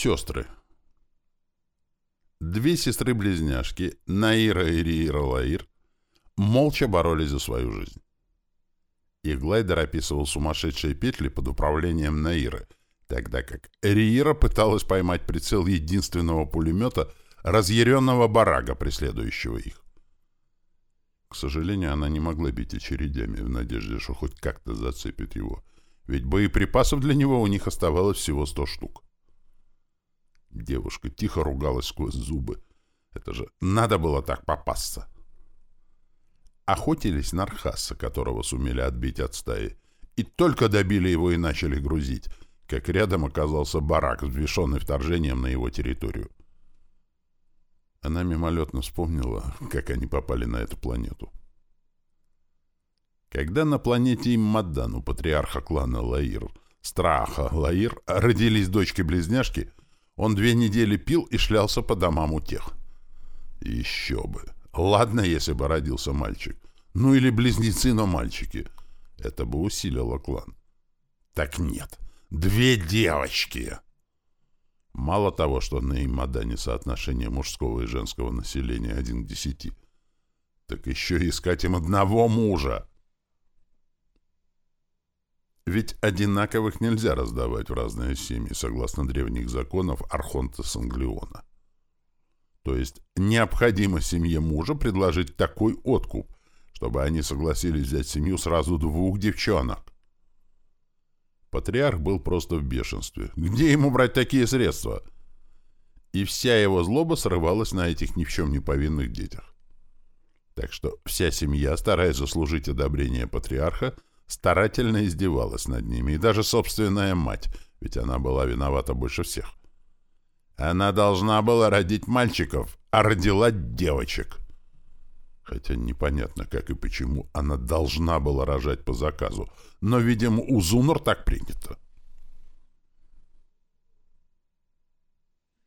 Сестры. Две сестры-близняшки, Наира и Риира Лаир, молча боролись за свою жизнь. Их глайдер описывал сумасшедшие петли под управлением Наиры, тогда как Риира пыталась поймать прицел единственного пулемета разъяренного барага, преследующего их. К сожалению, она не могла бить очередями в надежде, что хоть как-то зацепит его, ведь боеприпасов для него у них оставалось всего сто штук. Девушка тихо ругалась сквозь зубы. Это же надо было так попасться. Охотились на Архаса, которого сумели отбить от стаи, и только добили его и начали грузить, как рядом оказался барак, взбешенный вторжением на его территорию. Она мимолетно вспомнила, как они попали на эту планету. Когда на планете Иммадан у патриарха клана Лаир, Страха Лаир, родились дочки-близняшки, он две недели пил и шлялся по домам у тех. Еще бы. Ладно, если бы родился мальчик. Ну или близнецы, но мальчики. Это бы усилило клан. Так нет. Две девочки. Мало того, что на Имадане соотношение мужского и женского населения один к десяти, так еще искать им одного мужа. Ведь одинаковых нельзя раздавать в разные семьи, согласно древних законов Архонта Санглиона. То есть необходимо семье мужа предложить такой откуп, чтобы они согласились взять семью сразу двух девчонок. Патриарх был просто в бешенстве. Где ему брать такие средства? И вся его злоба срывалась на этих ни в чем не повинных детях. Так что вся семья, стараясь заслужить одобрение патриарха, старательно издевалась над ними, и даже собственная мать, ведь она была виновата больше всех. Она должна была родить мальчиков, а родила девочек. Хотя непонятно, как и почему она должна была рожать по заказу, но, видимо, у Зунор так принято.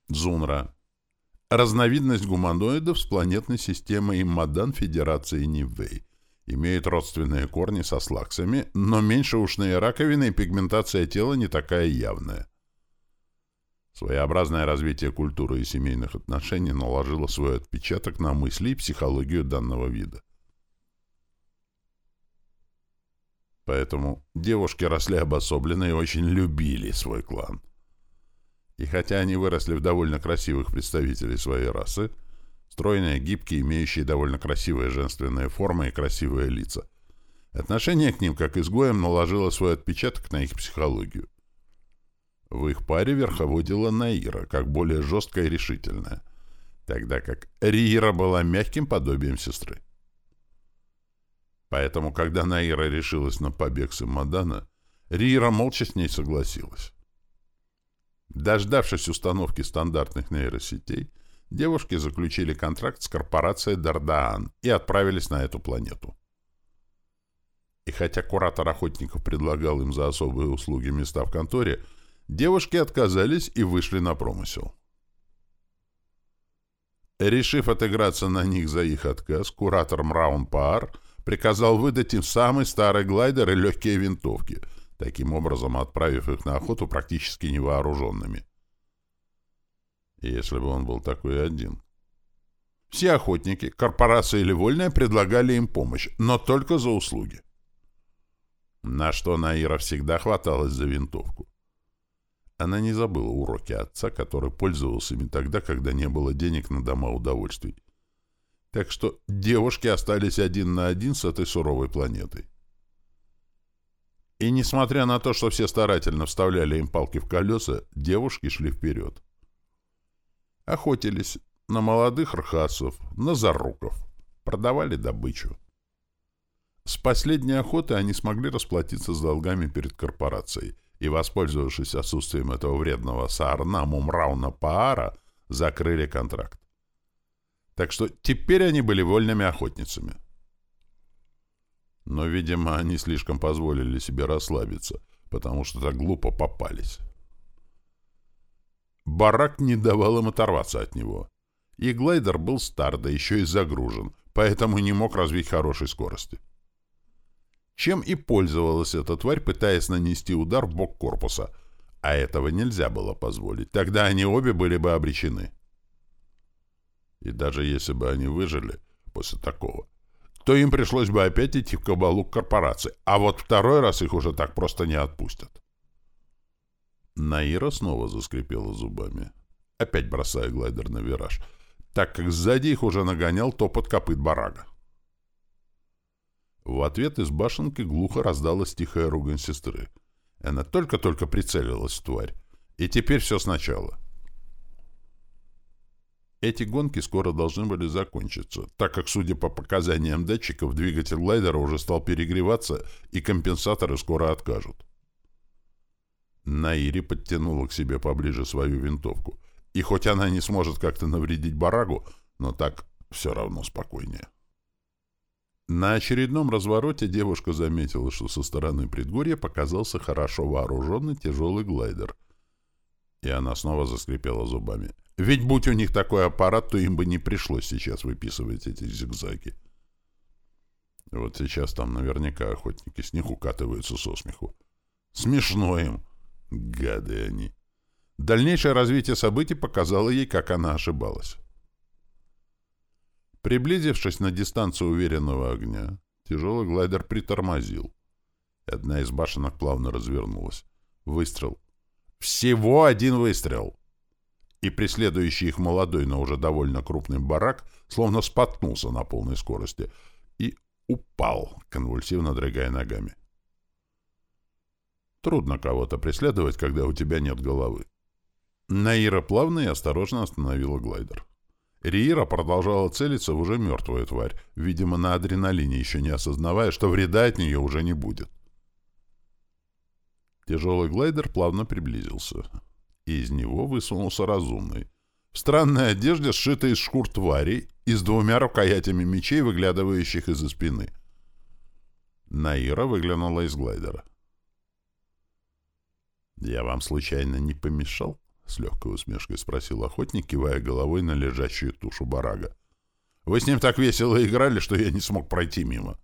Зунра. Разновидность гуманоидов с планетной системой Иммадан Федерации Нивэй имеют родственные корни со слаксами, но меньше ушные раковины и пигментация тела не такая явная. Своеобразное развитие культуры и семейных отношений наложило свой отпечаток на мысли и психологию данного вида. Поэтому девушки росли обособленно и очень любили свой клан. И хотя они выросли в довольно красивых представителей своей расы, Стройные, гибкие, имеющие довольно красивые женственные формы и красивые лица. Отношение к ним, как изгоям, наложило свой отпечаток на их психологию. В их паре верховодила Наира, как более жесткая и решительная, тогда как Риира была мягким подобием сестры. Поэтому, когда Наира решилась на побег с Иммадана, Риира молча с ней согласилась. Дождавшись установки стандартных нейросетей, девушки заключили контракт с корпорацией Дардаан и отправились на эту планету. И хотя куратор охотников предлагал им за особые услуги места в конторе, девушки отказались и вышли на промысел. Решив отыграться на них за их отказ, куратор Мраун Паар приказал выдать им самый старый глайдер и легкие винтовки, таким образом отправив их на охоту практически невооруженными если бы он был такой один. Все охотники, корпорация или вольная, предлагали им помощь, но только за услуги. На что Наира всегда хваталась за винтовку. Она не забыла уроки отца, который пользовался ими тогда, когда не было денег на дома удовольствий. Так что девушки остались один на один с этой суровой планетой. И несмотря на то, что все старательно вставляли им палки в колеса, девушки шли вперед. Охотились на молодых рхасов, на заруков. Продавали добычу. С последней охоты они смогли расплатиться с долгами перед корпорацией и, воспользовавшись отсутствием этого вредного Саарна Мумрауна Паара, закрыли контракт. Так что теперь они были вольными охотницами. Но, видимо, они слишком позволили себе расслабиться, потому что так глупо попались. Барак не давал им оторваться от него. И глайдер был стар, да еще и загружен, поэтому не мог развить хорошей скорости. Чем и пользовалась эта тварь, пытаясь нанести удар в бок корпуса, А этого нельзя было позволить. Тогда они обе были бы обречены. И даже если бы они выжили после такого, то им пришлось бы опять идти в кабалу к корпорации. А вот второй раз их уже так просто не отпустят. Наира снова заскрипела зубами, опять бросая глайдер на вираж, так как сзади их уже нагонял топот копыт барага. В ответ из башенки глухо раздалась тихая ругань сестры. Она только-только прицелилась в тварь. И теперь все сначала. Эти гонки скоро должны были закончиться, так как, судя по показаниям датчиков, двигатель глайдера уже стал перегреваться, и компенсаторы скоро откажут. Наири подтянула к себе поближе свою винтовку. И хоть она не сможет как-то навредить барагу, но так все равно спокойнее. На очередном развороте девушка заметила, что со стороны предгорья показался хорошо вооруженный тяжелый глайдер. И она снова заскрипела зубами. Ведь будь у них такой аппарат, то им бы не пришлось сейчас выписывать эти зигзаги. Вот сейчас там наверняка охотники с них укатываются со смеху. Смешно им. Гады они. Дальнейшее развитие событий показало ей, как она ошибалась. Приблизившись на дистанцию уверенного огня, тяжелый глайдер притормозил. Одна из башенок плавно развернулась. Выстрел. Всего один выстрел! И преследующий их молодой, но уже довольно крупный барак словно споткнулся на полной скорости и упал, конвульсивно дрыгая ногами. Трудно кого-то преследовать, когда у тебя нет головы. Наира плавно и осторожно остановила глайдер. Риира продолжала целиться в уже мертвую тварь, видимо, на адреналине, еще не осознавая, что вреда от нее уже не будет. Тяжелый глайдер плавно приблизился, и из него высунулся разумный. В странной одежде, сшитой из шкур тварей и с двумя рукоятями мечей, выглядывающих из-за спины. Наира выглянула из глайдера. «Я вам случайно не помешал?» с легкой усмешкой спросил охотник, кивая головой на лежащую тушу барага. «Вы с ним так весело играли, что я не смог пройти мимо».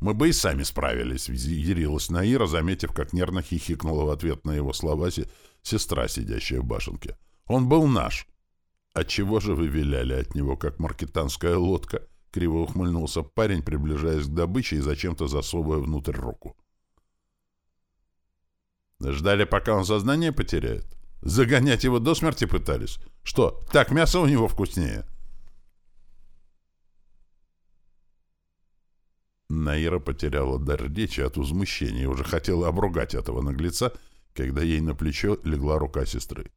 «Мы бы и сами справились», — ярилась Наира, заметив, как нервно хихикнула в ответ на его слова сестра, сидящая в башенке. «Он был наш». «Отчего же вы виляли от него, как маркетанская лодка?» — криво ухмыльнулся парень, приближаясь к добыче и зачем-то засовывая внутрь руку. «Ждали, пока он сознание потеряет?» Загонять его до смерти пытались? Что, так мясо у него вкуснее?» Наира потеряла дар речи от возмущения и уже хотела обругать этого наглеца, когда ей на плечо легла рука сестры.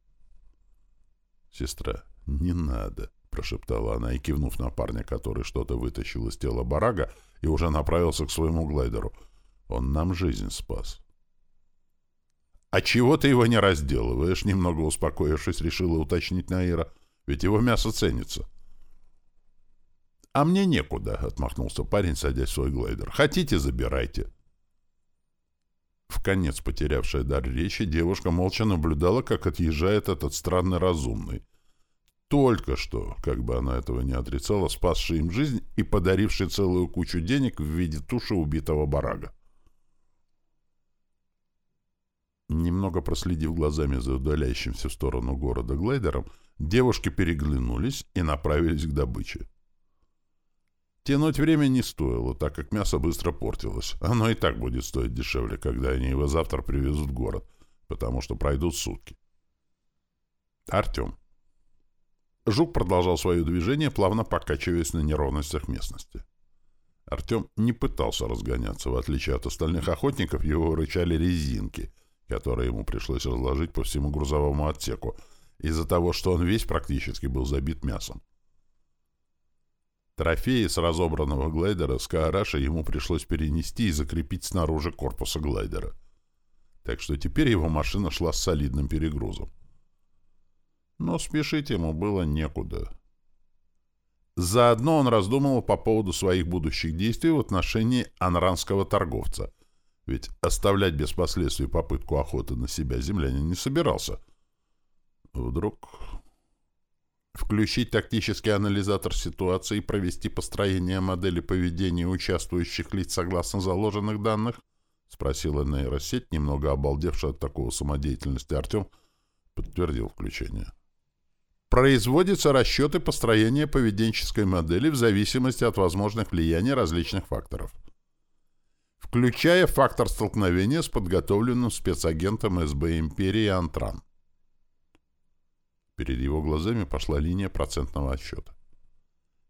«Сестра, не надо», — прошептала она и, кивнув на парня, который что-то вытащил из тела барага и уже направился к своему глайдеру, «он нам жизнь спас». «А чего ты его не разделываешь?» Немного успокоившись, решила уточнить Наира. «Ведь его мясо ценится». «А мне некуда», — отмахнулся парень, садясь в свой глайдер. «Хотите, забирайте». В конец потерявшая дар речи, девушка молча наблюдала, как отъезжает этот странный разумный. Только что, как бы она этого не отрицала, спасший им жизнь и подаривший целую кучу денег в виде туши убитого барага. Немного проследив глазами за удаляющимся в сторону города глайдером, девушки переглянулись и направились к добыче. Тянуть время не стоило, так как мясо быстро портилось. Оно и так будет стоить дешевле, когда они его завтра привезут в город, потому что пройдут сутки. Артем. Жук продолжал свое движение, плавно покачиваясь на неровностях местности. Артем не пытался разгоняться. В отличие от остальных охотников, его рычали резинки — которые ему пришлось разложить по всему грузовому отсеку, из-за того, что он весь практически был забит мясом. Трофеи с разобранного глайдера с Каараша ему пришлось перенести и закрепить снаружи корпуса глайдера. Так что теперь его машина шла с солидным перегрузом. Но спешить ему было некуда. Заодно он раздумывал по поводу своих будущих действий в отношении анранского торговца — ведь оставлять без последствий попытку охоты на себя землянин не собирался. Вдруг включить тактический анализатор ситуации и провести построение модели поведения участвующих лиц согласно заложенных данных? спросила нейросеть, немного обалдевшая от такого самодеятельности Артем, подтвердил включение. Производятся расчеты построения поведенческой модели в зависимости от возможных влияний различных факторов, включая фактор столкновения с подготовленным спецагентом СБ империи Антран. Перед его глазами пошла линия процентного отсчета.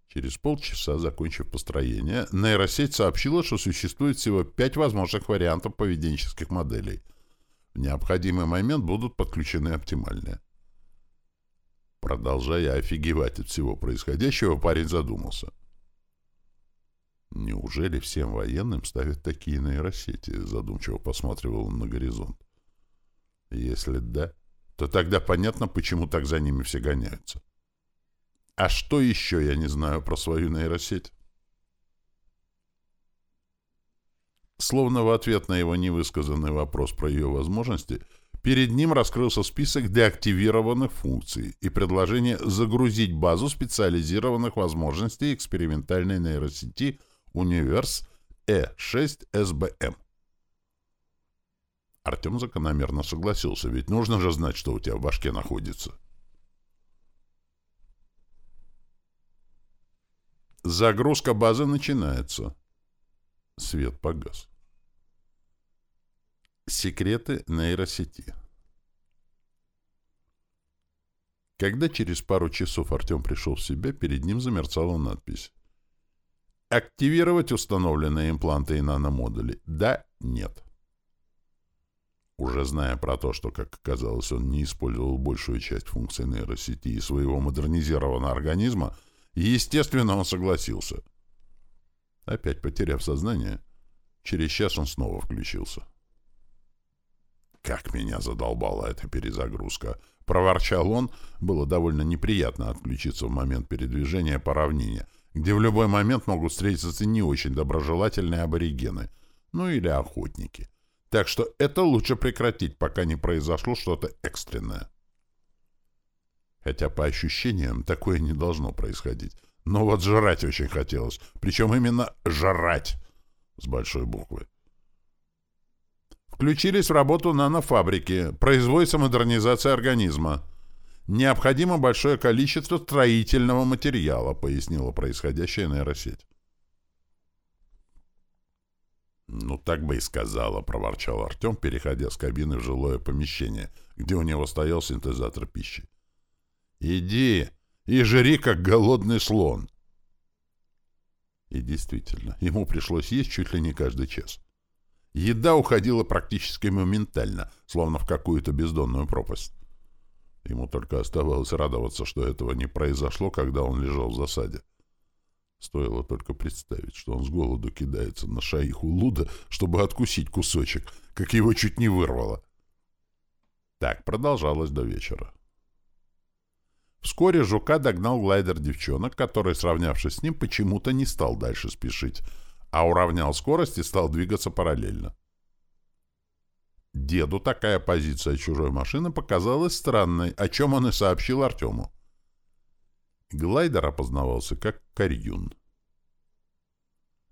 Через полчаса, закончив построение, нейросеть сообщила, что существует всего пять возможных вариантов поведенческих моделей. В необходимый момент будут подключены оптимальные. Продолжая офигевать от всего происходящего, парень задумался. «Неужели всем военным ставят такие нейросети?» Задумчиво посматривал он на горизонт. «Если да, то тогда понятно, почему так за ними все гоняются. А что еще я не знаю про свою нейросеть? Словно в ответ на его невысказанный вопрос про ее возможности, перед ним раскрылся список деактивированных функций и предложение загрузить базу специализированных возможностей экспериментальной нейросети Universe E6SBM. Артем закономерно согласился, ведь нужно же знать, что у тебя в башке находится. Загрузка базы начинается. Свет погас. Секреты нейросети. Когда через пару часов Артем пришел в себя, перед ним замерцала надпись. Активировать установленные импланты и наномодули? Да, нет. Уже зная про то, что, как оказалось, он не использовал большую часть функций нейросети и своего модернизированного организма, естественно, он согласился. Опять потеряв сознание, через час он снова включился. «Как меня задолбала эта перезагрузка!» — проворчал он. Было довольно неприятно отключиться в момент передвижения по равнине, где в любой момент могут встретиться не очень доброжелательные аборигены, ну или охотники. Так что это лучше прекратить, пока не произошло что-то экстренное. Хотя по ощущениям такое не должно происходить. Но вот жрать очень хотелось. Причем именно «жрать» с большой буквы. Включились в работу нанофабрики, производится модернизация организма. Необходимо большое количество строительного материала, пояснила происходящая нейросеть. «Ну, так бы и сказала», — проворчал Артем, переходя с кабины в жилое помещение, где у него стоял синтезатор пищи. «Иди и жри, как голодный слон». И действительно, ему пришлось есть чуть ли не каждый час. Еда уходила практически моментально, словно в какую-то бездонную пропасть. Ему только оставалось радоваться, что этого не произошло, когда он лежал в засаде. Стоило только представить, что он с голоду кидается на шаиху Луда, чтобы откусить кусочек, как его чуть не вырвало. Так продолжалось до вечера. Вскоре Жука догнал глайдер девчонок, который, сравнявшись с ним, почему-то не стал дальше спешить, а уравнял скорость и стал двигаться параллельно. Деду такая позиция чужой машины показалась странной, о чем он и сообщил Артему. Глайдер опознавался как Карьюн.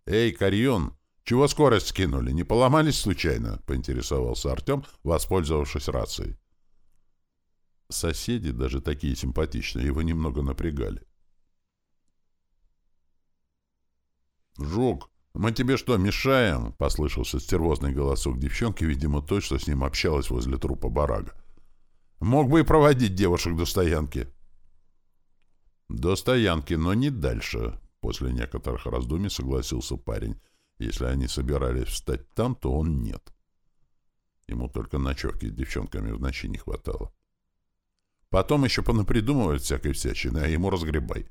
«Эй, Карьюн, чего скорость скинули? Не поломались случайно?» — поинтересовался Артем, воспользовавшись рацией. Соседи, даже такие симпатичные, его немного напрягали. «Жук, мы тебе что, мешаем?» — послышался стервозный голосок девчонки, видимо, той, что с ним общалась возле трупа барага. «Мог бы и проводить девушек до стоянки». «До стоянки, но не дальше», — после некоторых раздумий согласился парень. «Если они собирались встать там, то он нет». Ему только ночевки с девчонками в ночи не хватало. Потом еще понапридумывают всякой всячины, а ему разгребай.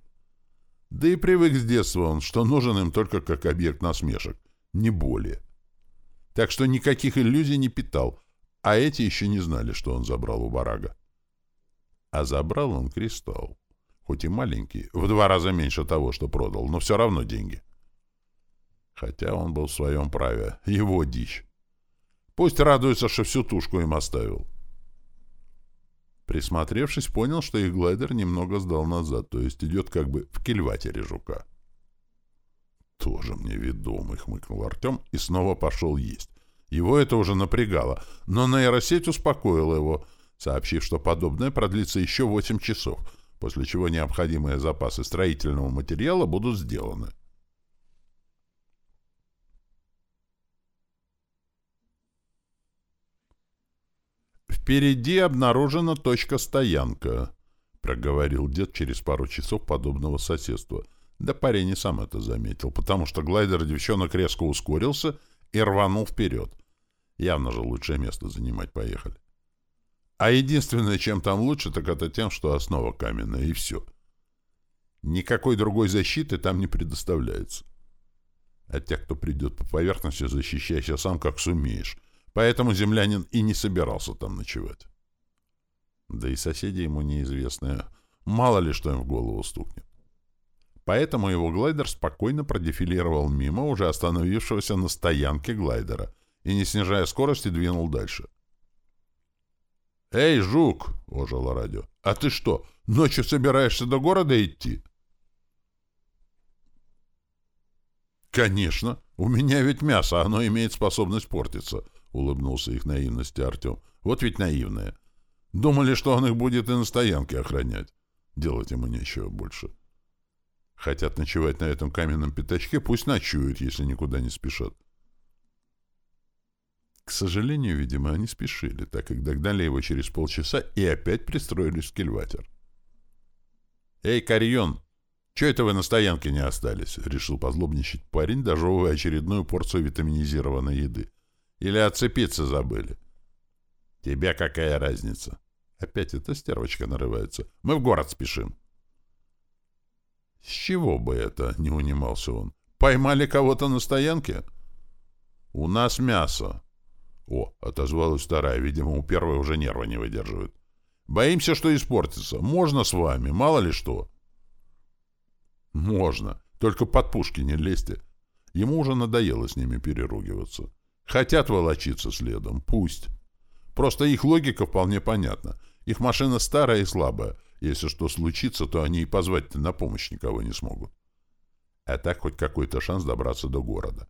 Да и привык с детства он, что нужен им только как объект насмешек, не более. Так что никаких иллюзий не питал, а эти еще не знали, что он забрал у барага. А забрал он кристалл хоть и маленький, в два раза меньше того, что продал, но все равно деньги. Хотя он был в своем праве, его дичь. Пусть радуется, что всю тушку им оставил. Присмотревшись, понял, что их глайдер немного сдал назад, то есть идет как бы в кильватере жука. «Тоже мне ведомый», — хмыкнул Артем и снова пошел есть. Его это уже напрягало, но нейросеть успокоила его, сообщив, что подобное продлится еще 8 часов, после чего необходимые запасы строительного материала будут сделаны. «Впереди обнаружена точка стоянка», — проговорил дед через пару часов подобного соседства. Да парень и сам это заметил, потому что глайдер девчонок резко ускорился и рванул вперед. Явно же лучшее место занимать поехали. А единственное, чем там лучше, так это тем, что основа каменная, и все. Никакой другой защиты там не предоставляется. А тех, кто придет по поверхности, защищайся сам, как сумеешь. Поэтому землянин и не собирался там ночевать. Да и соседи ему неизвестные. Мало ли, что им в голову стукнет. Поэтому его глайдер спокойно продефилировал мимо уже остановившегося на стоянке глайдера и, не снижая скорости, двинул дальше. «Эй, жук!» — ожило радио. «А ты что, ночью собираешься до города идти?» «Конечно! У меня ведь мясо, оно имеет способность портиться», — улыбнулся их наивности Артем. «Вот ведь наивные. Думали, что он их будет и на стоянке охранять. Делать ему нечего больше. Хотят ночевать на этом каменном пятачке, пусть ночуют, если никуда не спешат. К сожалению, видимо, они спешили, так как догнали его через полчаса и опять пристроились в кильватер. «Эй, Карьон, чё это вы на стоянке не остались?» — решил позлобничать парень, дожевывая очередную порцию витаминизированной еды. «Или отцепиться забыли?» «Тебя какая разница?» Опять эта стервочка нарывается. «Мы в город спешим». «С чего бы это?» — не унимался он. «Поймали кого-то на стоянке?» «У нас мясо». «О!» — отозвалась вторая. Видимо, у первой уже нервы не выдерживают. «Боимся, что испортится. Можно с вами, мало ли что». «Можно. Только под пушки не лезьте. Ему уже надоело с ними переругиваться. Хотят волочиться следом. Пусть». Просто их логика вполне понятна. Их машина старая и слабая. Если что случится, то они и позвать на помощь никого не смогут. А так хоть какой-то шанс добраться до города.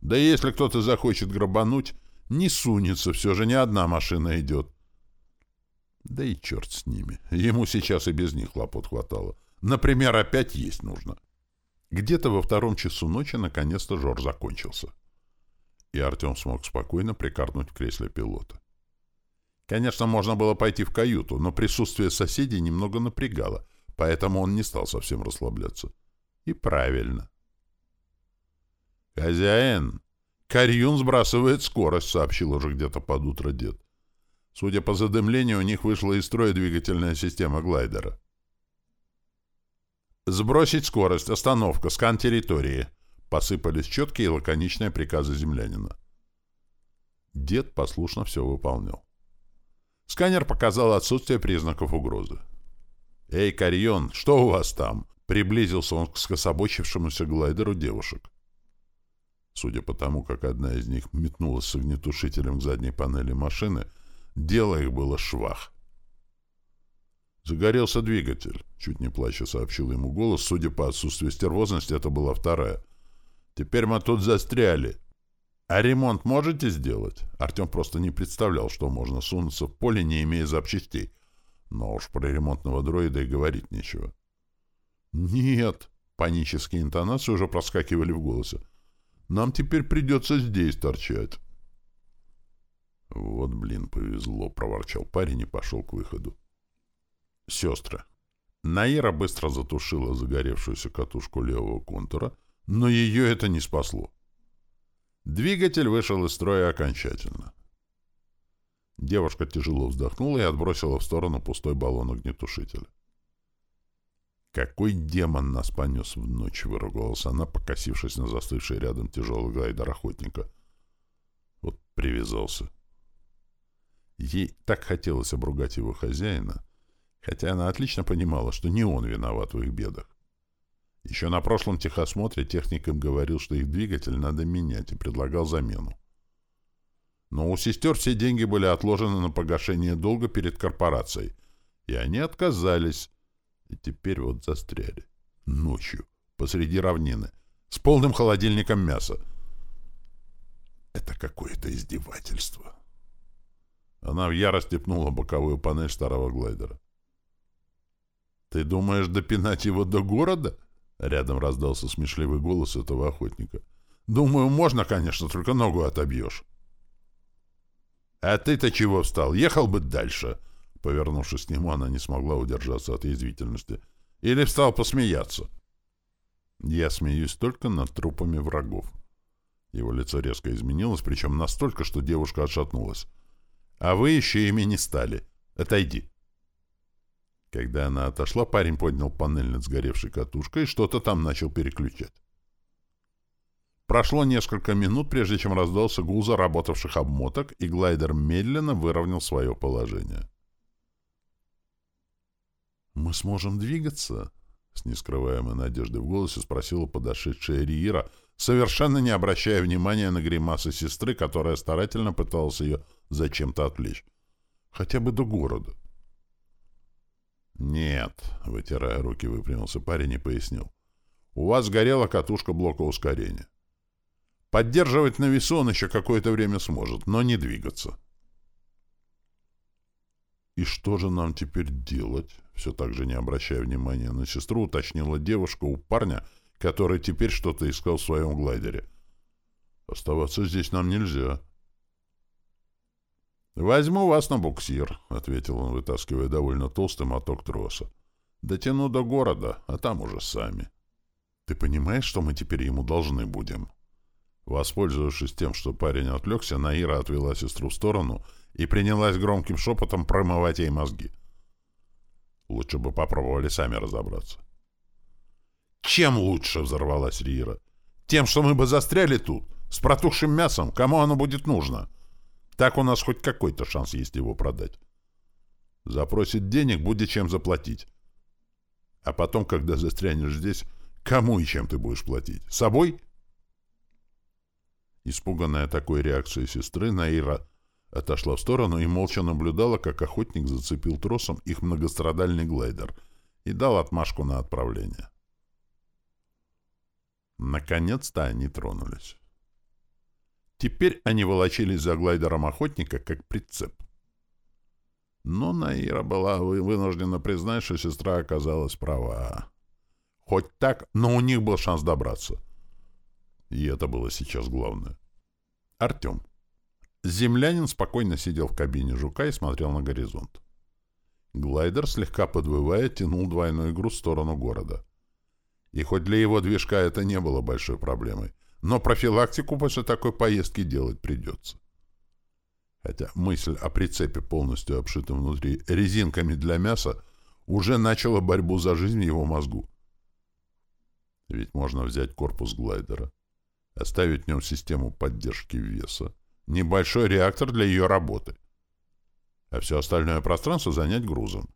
Да и если кто-то захочет грабануть, не сунется, все же не одна машина идет. Да и черт с ними. Ему сейчас и без них хлопот хватало. Например, опять есть нужно. Где-то во втором часу ночи наконец-то жор закончился. И Артем смог спокойно прикорнуть в кресле пилота. Конечно, можно было пойти в каюту, но присутствие соседей немного напрягало, поэтому он не стал совсем расслабляться. И правильно. «Хозяин, Карьюн сбрасывает скорость», — сообщил уже где-то под утро дед. Судя по задымлению, у них вышла из строя двигательная система глайдера. «Сбросить скорость, остановка, скан территории», — посыпались четкие и лаконичные приказы землянина. Дед послушно все выполнял. Сканер показал отсутствие признаков угрозы. «Эй, Карьон, что у вас там?» Приблизился он к скособочившемуся глайдеру девушек. Судя по тому, как одна из них метнулась с огнетушителем к задней панели машины, дело их было швах. «Загорелся двигатель», — чуть не плача сообщил ему голос. Судя по отсутствию стервозности, это была вторая. «Теперь мы тут застряли. «А ремонт можете сделать?» Артем просто не представлял, что можно сунуться в поле, не имея запчастей. Но уж про ремонтного дроида и говорить нечего. «Нет!» — панические интонации уже проскакивали в голосе. «Нам теперь придется здесь торчать». «Вот, блин, повезло!» — проворчал парень и пошел к выходу. «Сестры!» Наира быстро затушила загоревшуюся катушку левого контура, но ее это не спасло. Двигатель вышел из строя окончательно. Девушка тяжело вздохнула и отбросила в сторону пустой баллон огнетушителя. «Какой демон нас понес в ночь!» — выругалась она, покосившись на застывший рядом тяжелый глайдер охотника. Вот привязался. Ей так хотелось обругать его хозяина, хотя она отлично понимала, что не он виноват в их бедах. Еще на прошлом техосмотре техник им говорил, что их двигатель надо менять, и предлагал замену. Но у сестер все деньги были отложены на погашение долга перед корпорацией, и они отказались, и теперь вот застряли. Ночью, посреди равнины, с полным холодильником мяса. Это какое-то издевательство. Она в ярости пнула боковую панель старого глайдера. «Ты думаешь допинать его до города?» Рядом раздался смешливый голос этого охотника. «Думаю, можно, конечно, только ногу отобьешь». «А ты-то чего встал? Ехал бы дальше!» Повернувшись к нему, она не смогла удержаться от язвительности. «Или встал посмеяться?» «Я смеюсь только над трупами врагов». Его лицо резко изменилось, причем настолько, что девушка отшатнулась. «А вы еще ими не стали. Отойди». Когда она отошла, парень поднял панель над сгоревшей катушкой и что-то там начал переключать. Прошло несколько минут, прежде чем раздался гул заработавших обмоток, и глайдер медленно выровнял свое положение. «Мы сможем двигаться?» — с нескрываемой надеждой в голосе спросила подошедшая Риира, совершенно не обращая внимания на гримасы сестры, которая старательно пыталась ее зачем-то отвлечь. «Хотя бы до города». «Нет», — вытирая руки, выпрямился парень и пояснил. «У вас сгорела катушка блока ускорения. Поддерживать на весу он еще какое-то время сможет, но не двигаться. «И что же нам теперь делать?» Все так же не обращая внимания на сестру, уточнила девушка у парня, который теперь что-то искал в своем глайдере. «Оставаться здесь нам нельзя». «Возьму вас на буксир», — ответил он, вытаскивая довольно толстый моток троса. «Дотяну до города, а там уже сами». «Ты понимаешь, что мы теперь ему должны будем?» Воспользовавшись тем, что парень отвлекся, Наира отвела сестру в сторону и принялась громким шепотом промывать ей мозги. Лучше бы попробовали сами разобраться. «Чем лучше?» — взорвалась Рира. «Тем, что мы бы застряли тут, с протухшим мясом. Кому оно будет нужно? Так у нас хоть какой-то шанс есть его продать. Запросит денег, будет чем заплатить. А потом, когда застрянешь здесь, кому и чем ты будешь платить? Собой?» Испуганная такой реакцией сестры, Наира отошла в сторону и молча наблюдала, как охотник зацепил тросом их многострадальный глайдер и дал отмашку на отправление. Наконец-то они тронулись. Теперь они волочились за глайдером охотника, как прицеп. Но Наира была вынуждена признать, что сестра оказалась права. Хоть так, но у них был шанс добраться — и это было сейчас главное. Артем. Землянин спокойно сидел в кабине жука и смотрел на горизонт. Глайдер, слегка подвывая, тянул двойной груз в сторону города. И хоть для его движка это не было большой проблемой, но профилактику после такой поездки делать придется. Хотя мысль о прицепе, полностью обшитом внутри резинками для мяса, уже начала борьбу за жизнь его мозгу. Ведь можно взять корпус глайдера, оставить в нем систему поддержки веса, небольшой реактор для ее работы, а все остальное пространство занять грузом.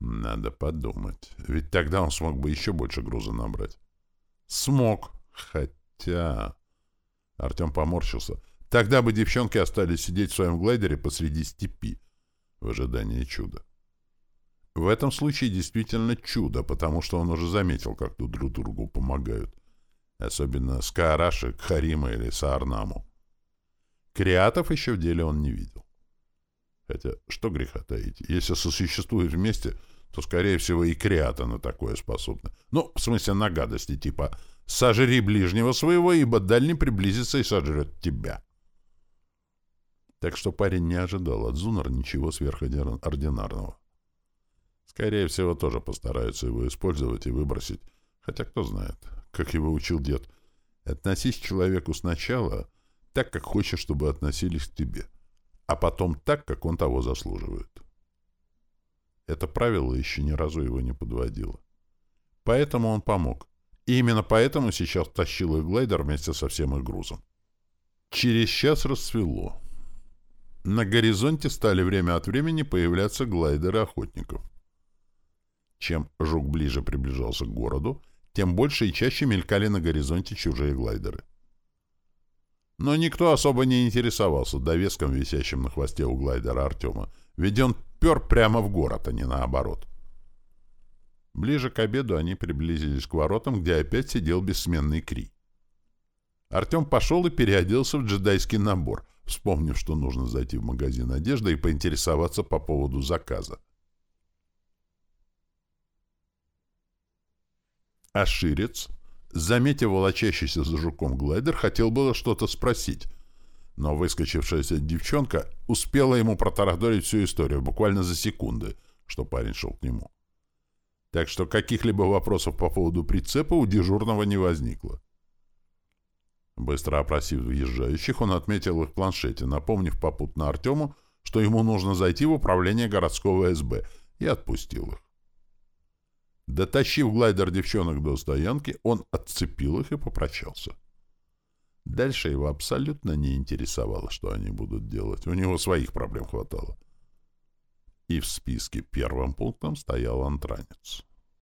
Надо подумать, ведь тогда он смог бы еще больше груза набрать. Смог, хотя... Артем поморщился. Тогда бы девчонки остались сидеть в своем глайдере посреди степи в ожидании чуда. В этом случае действительно чудо, потому что он уже заметил, как тут друг другу помогают особенно Скаараши, Харима или Саарнаму. Креатов еще в деле он не видел. Хотя, что греха таить, если сосуществуют вместе, то, скорее всего, и креаты на такое способны. Ну, в смысле, на гадости, типа «сожри ближнего своего, ибо дальний приблизится и сожрет тебя». Так что парень не ожидал от Зунар ничего сверхординарного. Скорее всего, тоже постараются его использовать и выбросить, хотя кто знает как его учил дед. Относись к человеку сначала так, как хочешь, чтобы относились к тебе, а потом так, как он того заслуживает. Это правило еще ни разу его не подводило. Поэтому он помог. И именно поэтому сейчас тащил их глайдер вместе со всем их грузом. Через час расцвело. На горизонте стали время от времени появляться глайдеры охотников. Чем жук ближе приближался к городу, тем больше и чаще мелькали на горизонте чужие глайдеры. Но никто особо не интересовался довеском, висящим на хвосте у глайдера Артема, ведь он пер прямо в город, а не наоборот. Ближе к обеду они приблизились к воротам, где опять сидел бессменный Кри. Артем пошел и переоделся в джедайский набор, вспомнив, что нужно зайти в магазин одежды и поинтересоваться по поводу заказа. А Ширец, заметив волочащийся за жуком глайдер, хотел было что-то спросить, но выскочившаяся девчонка успела ему протараторить всю историю буквально за секунды, что парень шел к нему. Так что каких-либо вопросов по поводу прицепа у дежурного не возникло. Быстро опросив въезжающих, он отметил их в планшете, напомнив попутно Артему, что ему нужно зайти в управление городского СБ, и отпустил их. Дотащив глайдер девчонок до стоянки, он отцепил их и попрощался. Дальше его абсолютно не интересовало, что они будут делать. У него своих проблем хватало. И в списке первым пунктом стоял антранец.